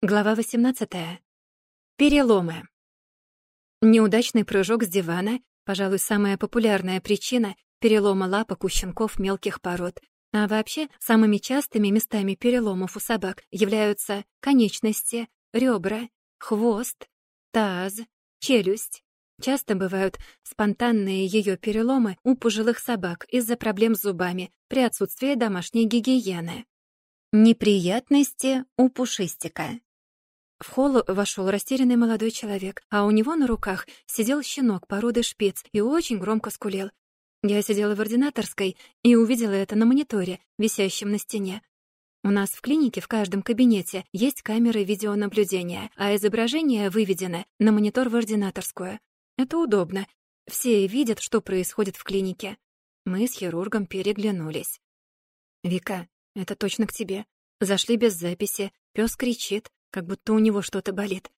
Глава 18. Переломы. Неудачный прыжок с дивана — пожалуй, самая популярная причина перелома лапок у щенков мелких пород. А вообще, самыми частыми местами переломов у собак являются конечности, ребра, хвост, таз, челюсть. Часто бывают спонтанные ее переломы у пожилых собак из-за проблем с зубами при отсутствии домашней гигиены. Неприятности у пушистика. В холл вошел растерянный молодой человек, а у него на руках сидел щенок породы шпиц и очень громко скулел. Я сидела в ординаторской и увидела это на мониторе, висящем на стене. У нас в клинике в каждом кабинете есть камеры видеонаблюдения, а изображение выведено на монитор в ординаторскую. Это удобно. Все видят, что происходит в клинике. Мы с хирургом переглянулись. «Вика, это точно к тебе. Зашли без записи, пес кричит, как будто у него что-то болит.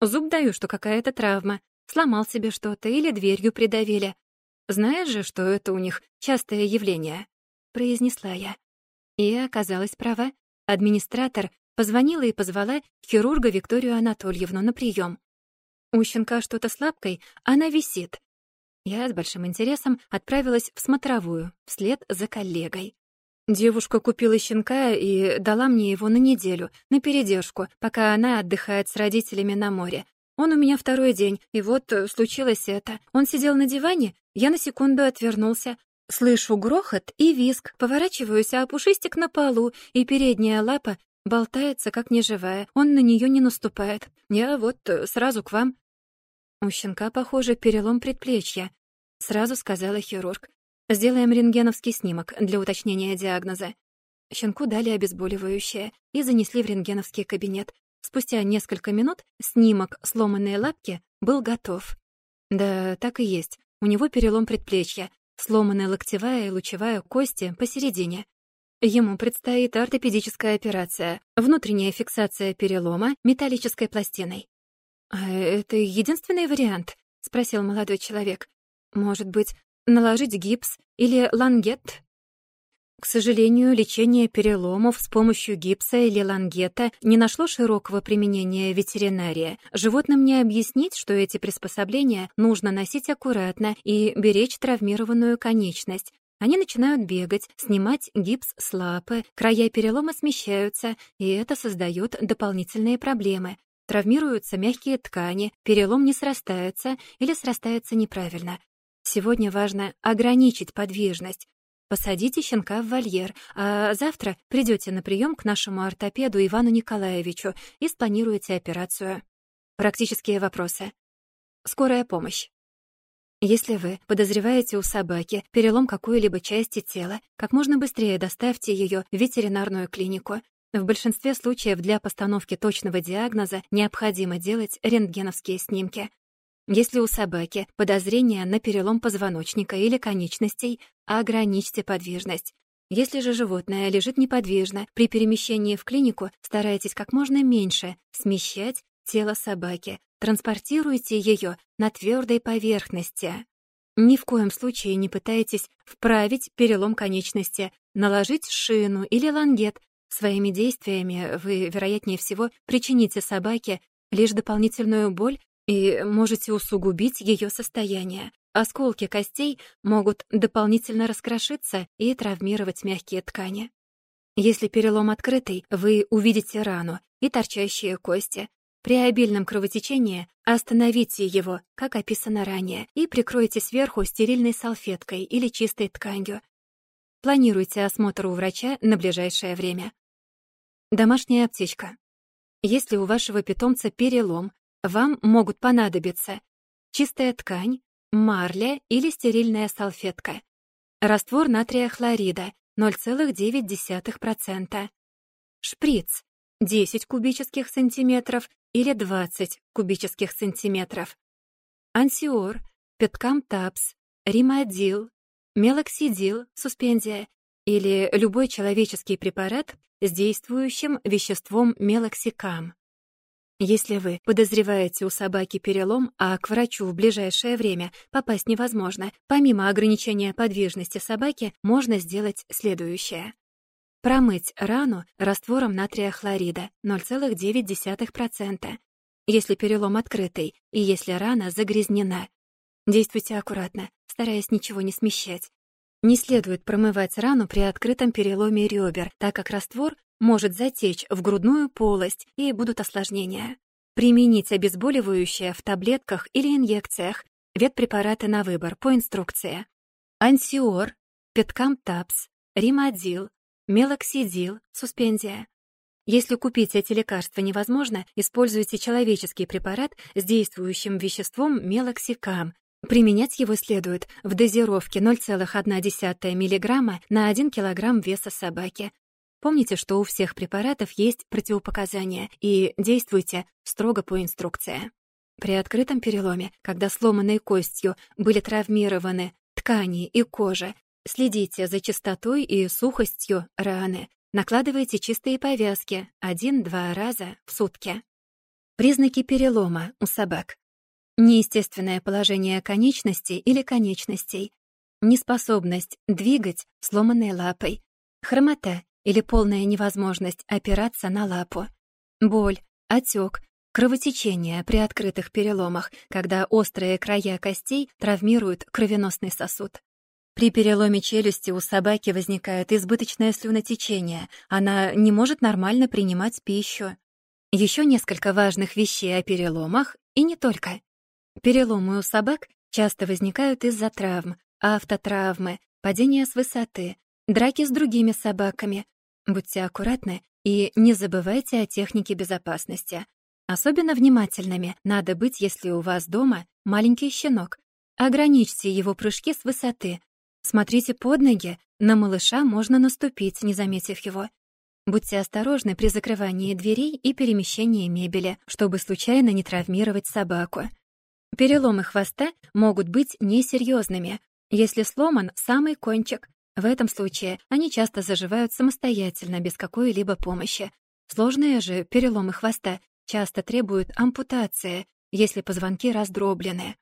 Зуб даю, что какая-то травма, сломал себе что-то или дверью придавили. Знаешь же, что это у них частое явление?» — произнесла я. И оказалась права. Администратор позвонила и позвала хирурга Викторию Анатольевну на прием. У щенка что-то с лапкой, она висит. Я с большим интересом отправилась в смотровую, вслед за коллегой. Девушка купила щенка и дала мне его на неделю, на передержку, пока она отдыхает с родителями на море. Он у меня второй день, и вот э, случилось это. Он сидел на диване, я на секунду отвернулся. Слышу грохот и визг, поворачиваюсь, а пушистик на полу, и передняя лапа болтается, как неживая. Он на нее не наступает. Я вот э, сразу к вам. У щенка, похоже, перелом предплечья, сразу сказала хирург. Сделаем рентгеновский снимок для уточнения диагноза. Щенку дали обезболивающее и занесли в рентгеновский кабинет. Спустя несколько минут снимок сломанной лапки был готов. Да, так и есть. У него перелом предплечья, сломанная локтевая и лучевая кости посередине. Ему предстоит ортопедическая операция, внутренняя фиксация перелома металлической пластиной. «А это единственный вариант?» — спросил молодой человек. «Может быть, наложить гипс или лангет. К сожалению, лечение переломов с помощью гипса или лангета не нашло широкого применения в ветеринарии. Животным не объяснить, что эти приспособления нужно носить аккуратно и беречь травмированную конечность. Они начинают бегать, снимать гипс с лапы, края перелома смещаются, и это создает дополнительные проблемы. Травмируются мягкие ткани, перелом не срастается или срастается неправильно. Сегодня важно ограничить подвижность. Посадите щенка в вольер, а завтра придете на прием к нашему ортопеду Ивану Николаевичу и спланируете операцию. Практические вопросы. Скорая помощь. Если вы подозреваете у собаки перелом какой-либо части тела, как можно быстрее доставьте ее в ветеринарную клинику. В большинстве случаев для постановки точного диагноза необходимо делать рентгеновские снимки. Если у собаки подозрение на перелом позвоночника или конечностей, ограничьте подвижность. Если же животное лежит неподвижно, при перемещении в клинику старайтесь как можно меньше смещать тело собаки, транспортируйте ее на твердой поверхности. Ни в коем случае не пытайтесь вправить перелом конечности, наложить шину или лангет. Своими действиями вы, вероятнее всего, причините собаке лишь дополнительную боль и можете усугубить ее состояние. Осколки костей могут дополнительно раскрошиться и травмировать мягкие ткани. Если перелом открытый, вы увидите рану и торчащие кости. При обильном кровотечении остановите его, как описано ранее, и прикройте сверху стерильной салфеткой или чистой тканью. Планируйте осмотр у врача на ближайшее время. Домашняя аптечка. Если у вашего питомца перелом, вам могут понадобиться чистая ткань, марля или стерильная салфетка, раствор натрия хлорида 0,9%, шприц 10 кубических сантиметров или 20 кубических сантиметров, ансиор, петкамтапс, римадил, мелоксидил, суспензия или любой человеческий препарат с действующим веществом мелоксикам. Если вы подозреваете у собаки перелом, а к врачу в ближайшее время попасть невозможно, помимо ограничения подвижности собаки, можно сделать следующее. Промыть рану раствором натрия хлорида 0,9%, если перелом открытый и если рана загрязнена. Действуйте аккуратно, стараясь ничего не смещать. Не следует промывать рану при открытом переломе ребер, так как раствор может затечь в грудную полость и будут осложнения. Применить обезболивающее в таблетках или инъекциях, ветпрепараты на выбор по инструкции. Ансиор, Петкамтапс, Римадил, Мелоксидил, суспензия. Если купить эти лекарства невозможно, используйте человеческий препарат с действующим веществом мелоксикам. Применять его следует в дозировке 0,1 мг на 1 кг веса собаки. Помните, что у всех препаратов есть противопоказания, и действуйте строго по инструкции. При открытом переломе, когда сломанной костью были травмированы ткани и кожа, следите за чистотой и сухостью раны. Накладывайте чистые повязки один-два раза в сутки. Признаки перелома у собак. Неестественное положение конечностей или конечностей. Неспособность двигать сломанной лапой. Хромота или полная невозможность опираться на лапу. Боль, отек, кровотечение при открытых переломах, когда острые края костей травмируют кровеносный сосуд. При переломе челюсти у собаки возникает избыточное слюнотечение, она не может нормально принимать пищу. Еще несколько важных вещей о переломах, и не только. Переломы у собак часто возникают из-за травм, автотравмы, падения с высоты, драки с другими собаками, Будьте аккуратны и не забывайте о технике безопасности. Особенно внимательными надо быть, если у вас дома маленький щенок. Ограничьте его прыжки с высоты. Смотрите под ноги, на малыша можно наступить, не заметив его. Будьте осторожны при закрывании дверей и перемещении мебели, чтобы случайно не травмировать собаку. Переломы хвоста могут быть несерьезными, если сломан самый кончик, в этом случае они часто заживают самостоятельно, без какой-либо помощи. Сложные же переломы хвоста часто требуют ампутации, если позвонки раздроблены.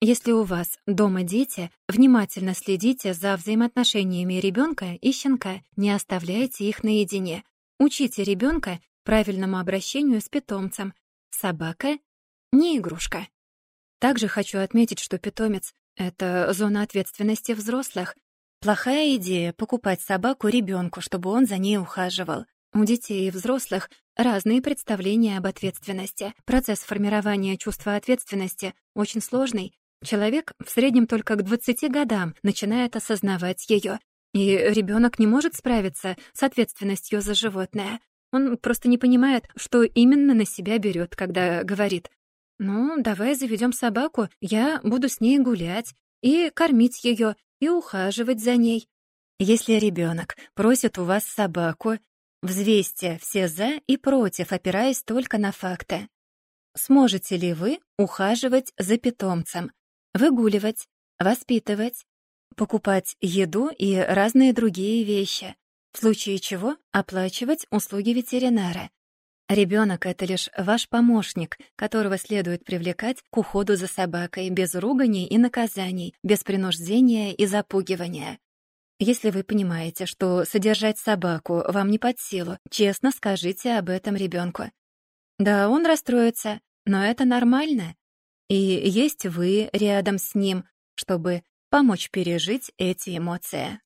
Если у вас дома дети, внимательно следите за взаимоотношениями ребенка и щенка, не оставляйте их наедине. Учите ребенка правильному обращению с питомцем. Собака — не игрушка. Также хочу отметить, что питомец — это зона ответственности взрослых, Плохая идея — покупать собаку ребенку, чтобы он за ней ухаживал. У детей и взрослых разные представления об ответственности. Процесс формирования чувства ответственности очень сложный. Человек в среднем только к 20 годам начинает осознавать ее. И ребенок не может справиться с ответственностью за животное. Он просто не понимает, что именно на себя берет, когда говорит «Ну, давай заведем собаку, я буду с ней гулять и кормить ее, и ухаживать за ней. Если ребенок просит у вас собаку, взвесьте все «за» и «против», опираясь только на факты. Сможете ли вы ухаживать за питомцем, выгуливать, воспитывать, покупать еду и разные другие вещи, в случае чего оплачивать услуги ветеринара, Ребенок — это лишь ваш помощник, которого следует привлекать к уходу за собакой без руганий и наказаний, без принуждения и запугивания. Если вы понимаете, что содержать собаку вам не под силу, честно скажите об этом ребенку. Да, он расстроится, но это нормально. И есть вы рядом с ним, чтобы помочь пережить эти эмоции.